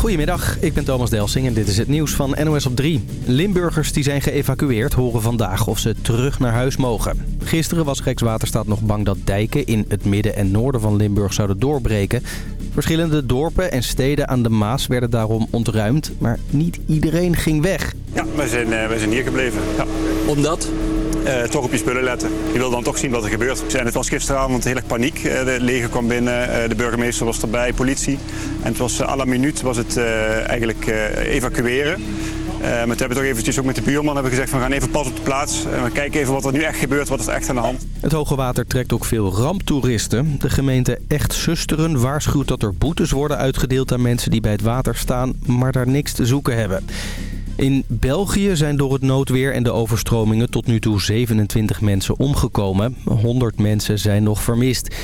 Goedemiddag, ik ben Thomas Delsing en dit is het nieuws van NOS op 3. Limburgers die zijn geëvacueerd horen vandaag of ze terug naar huis mogen. Gisteren was Rijkswaterstaat nog bang dat dijken in het midden en noorden van Limburg zouden doorbreken. Verschillende dorpen en steden aan de Maas werden daarom ontruimd, maar niet iedereen ging weg. Ja, wij zijn, uh, wij zijn hier gebleven. Ja. Omdat? Uh, toch op je spullen letten. Je wil dan toch zien wat er gebeurt. En het was gisteravond heel erg paniek. Uh, de leger kwam binnen, de burgemeester was erbij, politie. En het was à la minuut was het eigenlijk evacueren. maar toen hebben we toch eventjes ook met de buurman hebben gezegd van we gaan even pas op de plaats. En we kijken even wat er nu echt gebeurt, wat is echt aan de hand. Het hoge water trekt ook veel ramptoeristen. De gemeente Echt Zusteren waarschuwt dat er boetes worden uitgedeeld aan mensen die bij het water staan, maar daar niks te zoeken hebben. In België zijn door het noodweer en de overstromingen tot nu toe 27 mensen omgekomen. 100 mensen zijn nog vermist.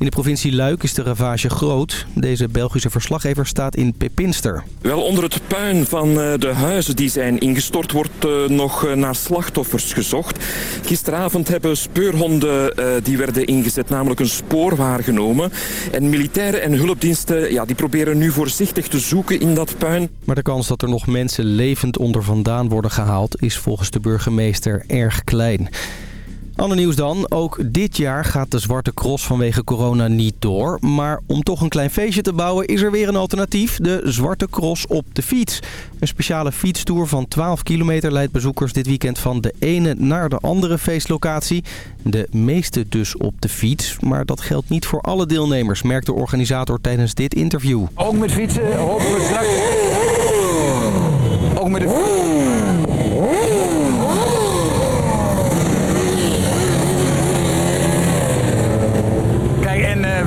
In de provincie Luik is de ravage groot. Deze Belgische verslaggever staat in Pepinster. Wel onder het puin van eh, de huizen die zijn ingestort wordt eh, nog eh, naar slachtoffers gezocht. Gisteravond hebben speurhonden die werden ingezet namelijk een spoor waargenomen. En militairen en hulpdiensten ja, die proberen nu voorzichtig te zoeken in dat puin. Maar de kans dat er nog mensen levend onder vandaan worden gehaald is volgens de burgemeester erg klein. Ander nieuws dan. Ook dit jaar gaat de Zwarte Cross vanwege corona niet door. Maar om toch een klein feestje te bouwen is er weer een alternatief. De Zwarte Cross op de fiets. Een speciale fietstour van 12 kilometer leidt bezoekers dit weekend van de ene naar de andere feestlocatie. De meeste dus op de fiets. Maar dat geldt niet voor alle deelnemers, merkt de organisator tijdens dit interview. Ook met fietsen, hopelijk straks. Ook met de...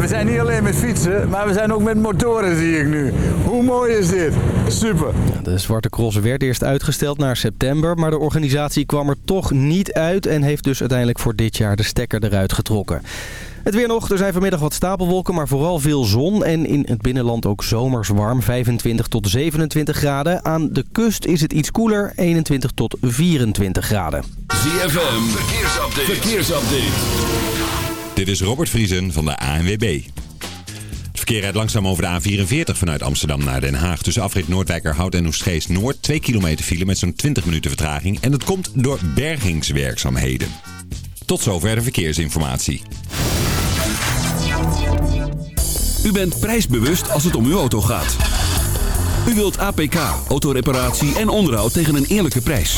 we zijn niet alleen met fietsen, maar we zijn ook met motoren, zie ik nu. Hoe mooi is dit? Super. De Zwarte Cross werd eerst uitgesteld naar september, maar de organisatie kwam er toch niet uit en heeft dus uiteindelijk voor dit jaar de stekker eruit getrokken. Het weer nog. Er zijn vanmiddag wat stapelwolken, maar vooral veel zon. En in het binnenland ook zomers warm. 25 tot 27 graden. Aan de kust is het iets koeler. 21 tot 24 graden. ZFM. Verkeersupdate. Verkeersupdate. Dit is Robert Vriesen van de ANWB. Het verkeer rijdt langzaam over de A44 vanuit Amsterdam naar Den Haag. Tussen afrit Noordwijkerhout en Oestgeest Noord. 2 kilometer file met zo'n 20 minuten vertraging. En dat komt door bergingswerkzaamheden. Tot zover de verkeersinformatie. U bent prijsbewust als het om uw auto gaat. U wilt APK, autoreparatie en onderhoud tegen een eerlijke prijs.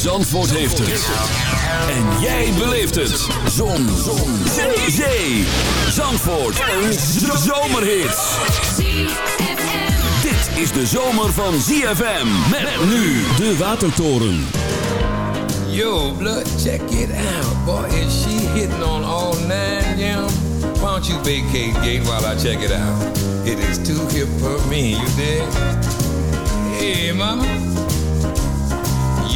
Zandvoort heeft het. En jij beleeft het. Zon. Zon. Zee. Zee. Zandvoort. Een zomerhit is de zomer van ZFM. Met nu de Watertoren. Yo, blood, check it out. Boy, is she hitting on all nine, yeah. Why don't you vacate gate while I check it out? It is too hip for me, you dig? Hey, mama.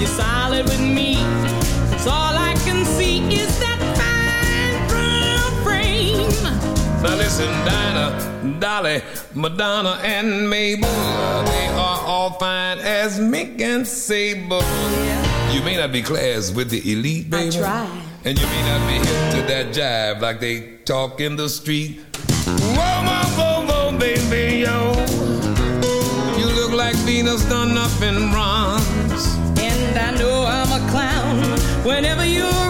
you're solid with me. so all I can see is that fine brown frame. Now listen, Dinah, Dolly, Madonna, and Mabel, they are all fine as Mick and Sable. Yeah. You may not be class with the elite, baby. I try. And you may not be hip to that jive like they talk in the street. Whoa, my, whoa, whoa, baby, yo. You look like Venus done nothing wrong whenever you're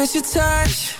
miss your touch.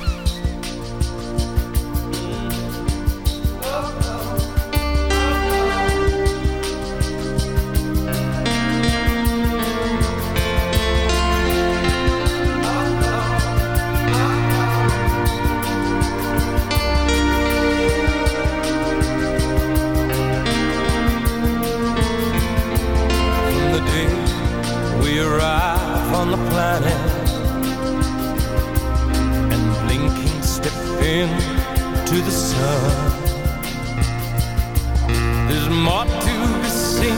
more to be seen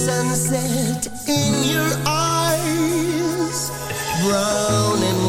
sunset in your eyes, brown and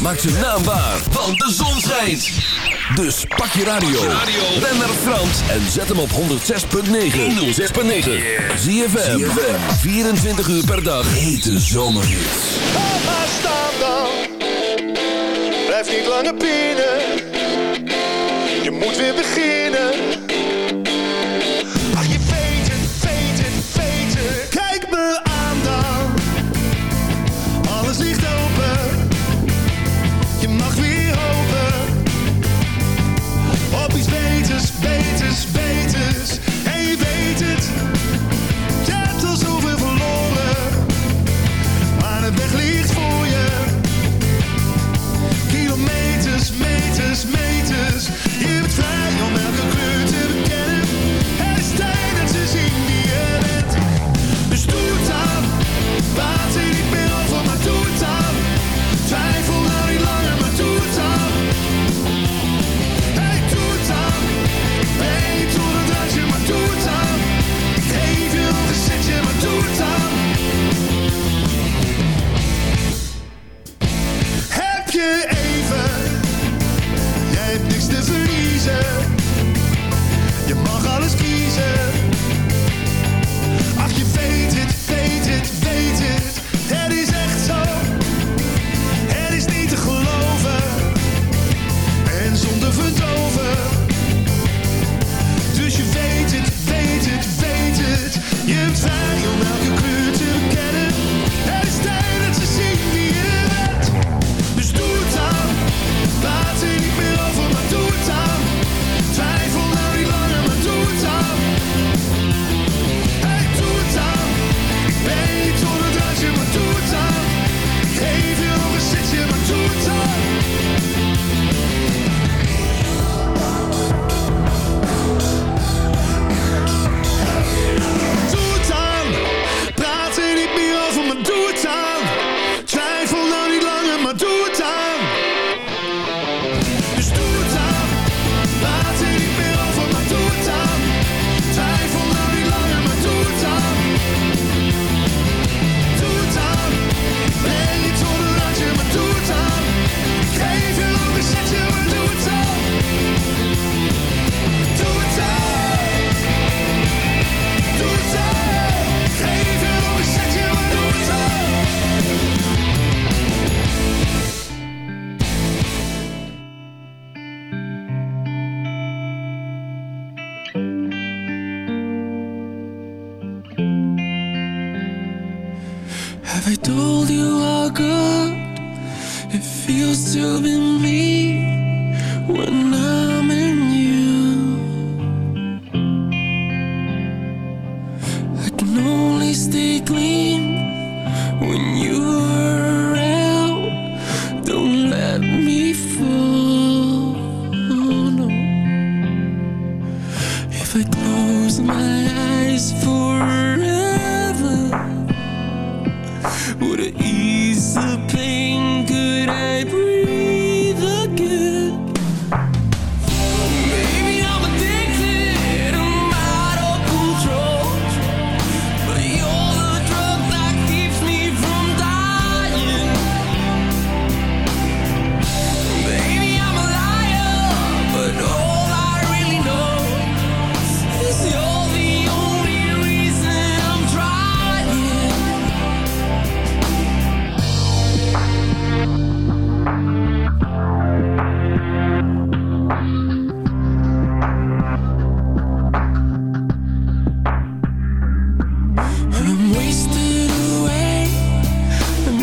maak ze naambaar, want de zon schijnt. Dus pak je radio, ben naar Frans en zet hem op 106.9. 106.9. Zie je 24 uur per dag. Hete zomerhits. Papa staan dan. Blijf niet langer binnen. Je moet weer beginnen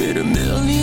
made a million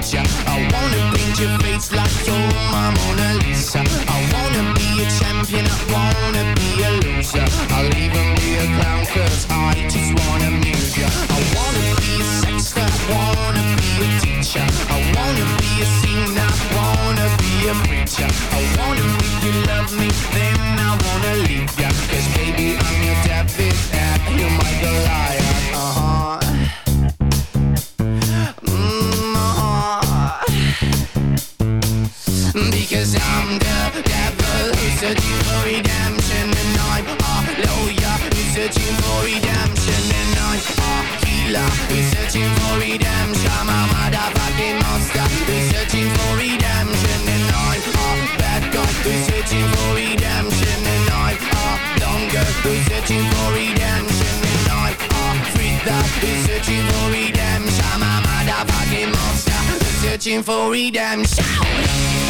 I wanna paint your face like you're my Mona Lisa. I wanna be a champion, I wanna be a loser. I'll even be a clown cause I just wanna amuse ya. I wanna be a sexter, I wanna be a teacher. I wanna be a singer, I wanna be a preacher. I wanna make you love me, then I wanna leave ya. Because I'm the devil who's searching for redemption And I'm a lawyer who's searching for redemption And I'm a healer who's searching for redemption I'm a motherfucking monster who's searching for redemption And I'm a bad guy who's searching for redemption And I'm a longer who's searching for redemption And I'm a freak who's searching for redemption I'm a motherfucking monster who's searching for redemption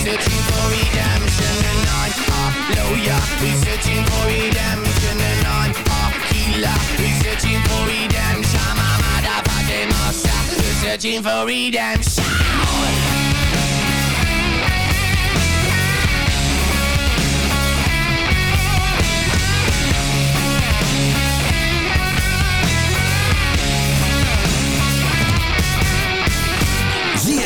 searching for redemption And I'm a lawyer, who's searching for redemption And I'm a healer, who's searching for redemption I'm a motherfucking monster, who's searching for redemption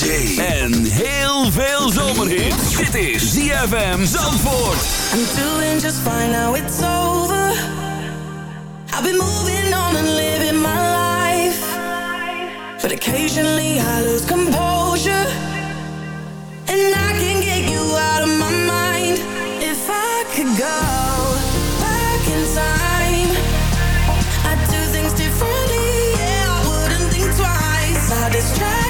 zee en heel veel zomerhit. Dit is ZFM Zandvoort. I'm doing just fine now it's over. I've been moving on and living my life. But occasionally I lose composure. And I can get you out of my mind. If I could go back in time.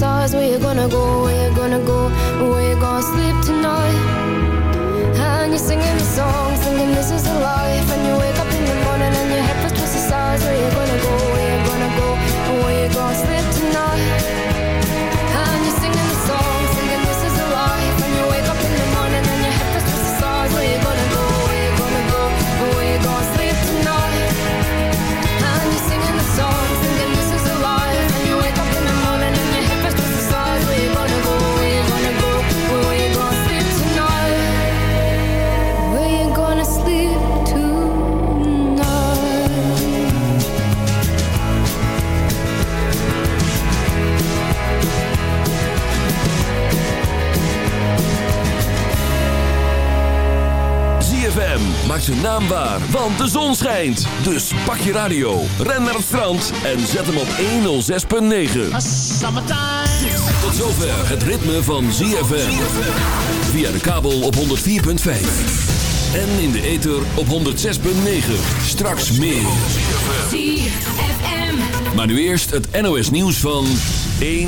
stars, where you gonna go, where you gonna go, where you gonna sleep tonight? zijn naam waar, want de zon schijnt. Dus pak je radio, ren naar het strand en zet hem op 106.9. Tot zover het ritme van ZFM. Via de kabel op 104.5. En in de ether op 106.9. Straks meer. ZFM. Maar nu eerst het NOS nieuws van 1.